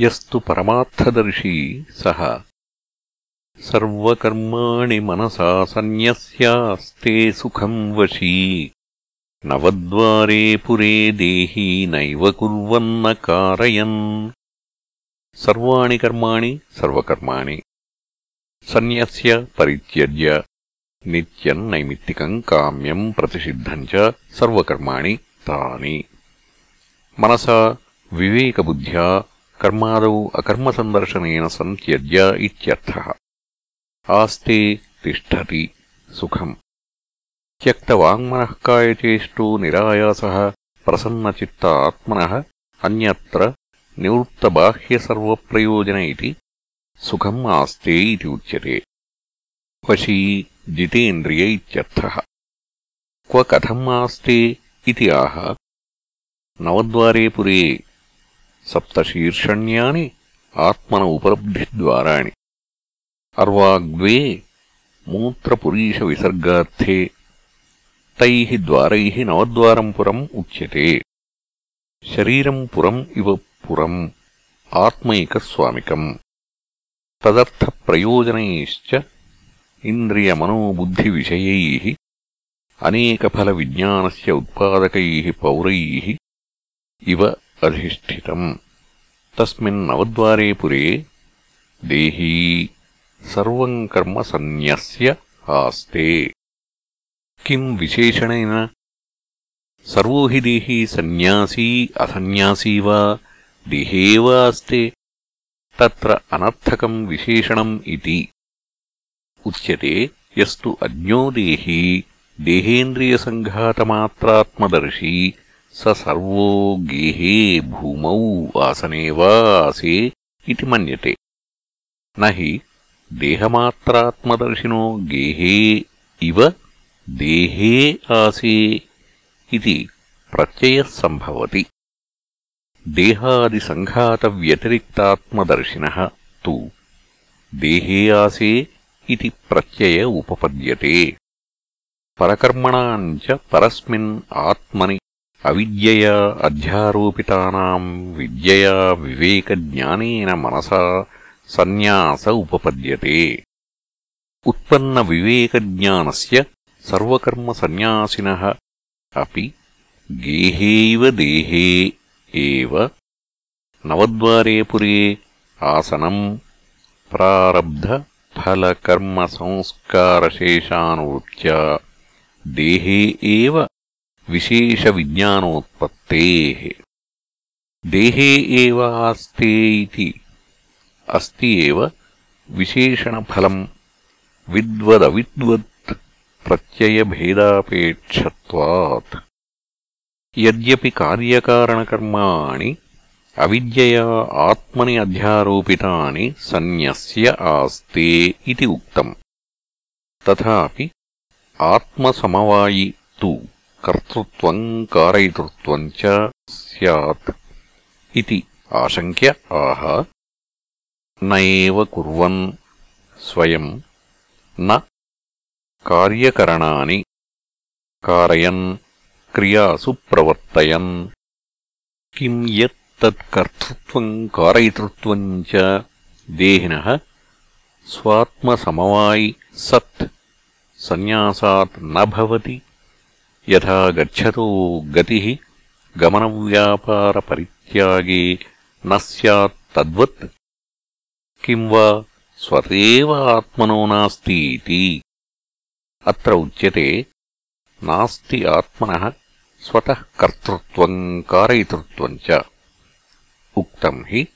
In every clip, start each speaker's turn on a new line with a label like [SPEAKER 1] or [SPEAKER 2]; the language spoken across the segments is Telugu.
[SPEAKER 1] యస్సు పరమార్థదర్శీ సः మనసా సన్యస్యాస్తే సుఖం వశీ. నవద్వరే పురే దేహీ నైవ కుర్వన్న కారయన్. సర్వాణి కర్మాణి సర్వకర్మాణి. సన్యస్య పరిత్యజ్య. నిత్యం నైమిత్తికం కామ్యం ప్రతిషిద్ధం చ సర్వకర్మాణి తాని. మనసా వివేకబుద్ధ్యా कर्मादौ अकर्मसन्दर्शनेन सन्त्यज्य इत्यर्थः। आस्ते तिष्ठति सुखम्। त्यक्तवाङ्मनः कायचेष्टो निरायासः प्रसन्नचित्त आत्मनः अन्यत्र निवृत्तबाह्यसर्वप्रयोजन इति सुखम् आस्ते इति उच्यते। वशी जितेन्द्रिय इत्यर्थः। क्व कथम् आस्ते इति आह। नवद्वारे पुरे सप्तशीर्षण्यानि आत्मन उपलब्धिद्वाराणि अर्वाग्द्वे मूत्रपुरीशविसर्गार्थे तैः द्वारैः नवद्वारम् पुरम् उच्यते शरीरम् पुरम् इव पुरम् आत्मैकस्वामिकम् तदर्थप्रयोजनैश्च इन्द्रियमनोबुद्धिविषयैः अनेकफलविज्ञानस्य उत्पादकैः पौरैः इव अधिष्ठितम्। तस्मिन्नवद्वारे पुरे देही सर्वम् कर्म सन्न्यस्य आस्ते। किम् विशेषणेन? सर्वो हि देही सन्न्यासी असन्न्यासी वा? देहे एव तत्र अनर्थकम् विशेषणम् इति। उच्यते यस्तु अज्ञो देही देहेन्द्रियसङ्घातमात्रात्मदर्शी स सर्वो गेहे भूमौ आसने वा आसे इति मन्यते न हि देहमात्रात्मदर्शिनो गेहे इव देहे आसे इति प्रत्ययः सम्भवति देहादिसङ्घातव्यतिरिक्तात्मदर्शिनः तु देहे आसे इति प्रत्यय उपपद्यते परकर्मणाम् అవిద్యయా అధ్యారోపితానాం విద్యయా వివేక వివేకజ్ఞానేన మనసా సన్యాస ఉపపద్యతే. ఉత్పన్న వివేక జ్ఞానస్య సర్వకర్మ సన్యాసిన. అపి గేహేవ దేహే ఏవ నవద్వారే పురే ఆసనం ప్రారబ్ధ ఫలకర్మ సంస్కారశేషానువృత్యా దేహే ఏవ विशेषविज्ञानोत्पत्तेः। देहे एव आस्ते इति। अस्ति एव विशेषणफलम्। विद्वदविद्वत् प्रत्ययभेदापेक्षत्वात्। यद्यपि कार्यकारणकर्माणि अविद्यया आत्मनि अध्यारोपितानि सन्न्यस्य आस्ते इति उक्तम्। तथापि आत्मसमवायि तु కర్తృత్వం కారయతృత్వం చ ఇది ఆశంక్య ఆహ నైవ స్వయం న కార్యకరణాని కారయన్ క్రియాసు ప్రవర్తయన్ కిం యత్తత్కర్తృత్వం కారయతృత్వం చ దేహిన స్వాత్మసమవాయి సత్ సన్యాసాత్ నభవతి యథా గచ్చతో గతి గమనవ్యాపారపరిత్యాగే న సద్వత్ కిం వా స్వతేవ ఆత్మనో నాస్తి అత్ర ఉచ్యతే నాస్తి ఆత్మన స్వతః కర్తృత్వం కారయితృత్వం చ. ఉక్తం హి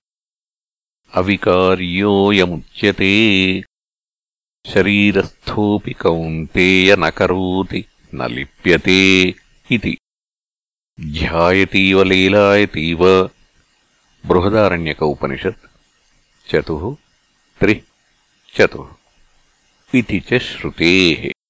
[SPEAKER 1] అవికార్యోయముచ్యతే శరీరస్థోపి కౌంతేయ న కరోతి न न लिप्यते इति। ध्यायतीव लीलायतीव। बृहदारण्यक उपनिषत् चतुः त्रिः चतुः। इति च श्रुतेः।